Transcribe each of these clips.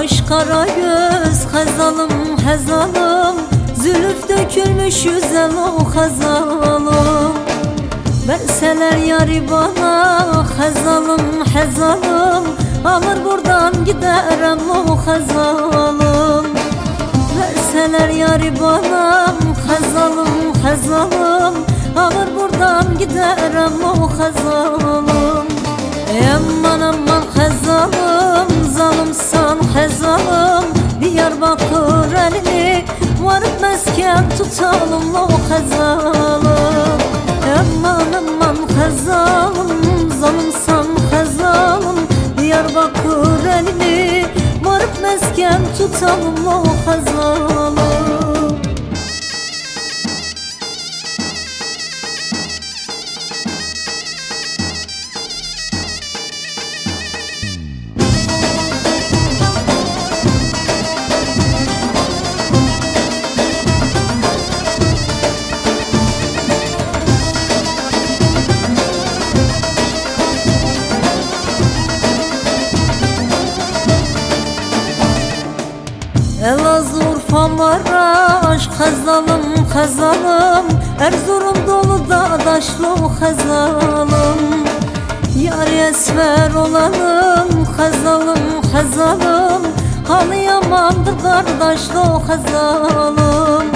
kaş kara göz Hazalım hezalım Zülüf dökülmüş yüzel o hazalım. Verseler yari bana Hazalım hezalım Alır buradan giderim o hazalım. Verseler yari bana Hazalım hazalım. Alır buradan giderim o hazalım. Aman Diyarbakır elini Varıp mesken tutalım o hazalım Aman aman hazalım Zalımsan hazalım Diyarbakır elini Varıp mesken tutalım o hazalım Elazığ Urfa Maraş Kazalım kazalım Erzurum dolu dağdaşlı kazalım Yar esmer olalım Kazalım kazalım Halı yamandır kardeşli kazalım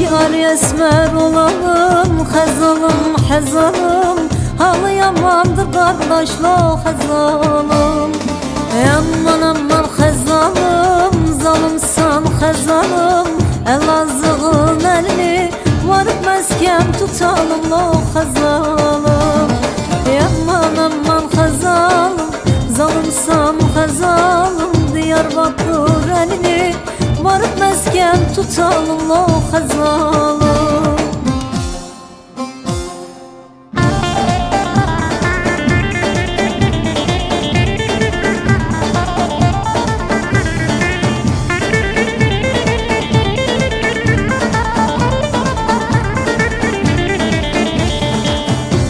Yar esmer olalım Kazalım hazalım. Halı yamandır kardeşli kazalım Elazığ'ın elini Varıp mesken tutalım o hazalım. Aman aman hazalım Zalımsan hazalım. Diyarbakır elini Varıp mesken tutalım o hazalım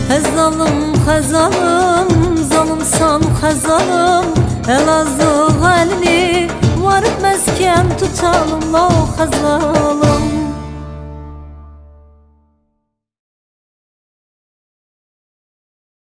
Hazalım hazalım zalımsan hazalım Elazığ elini varıp mesken tutalım o hazalım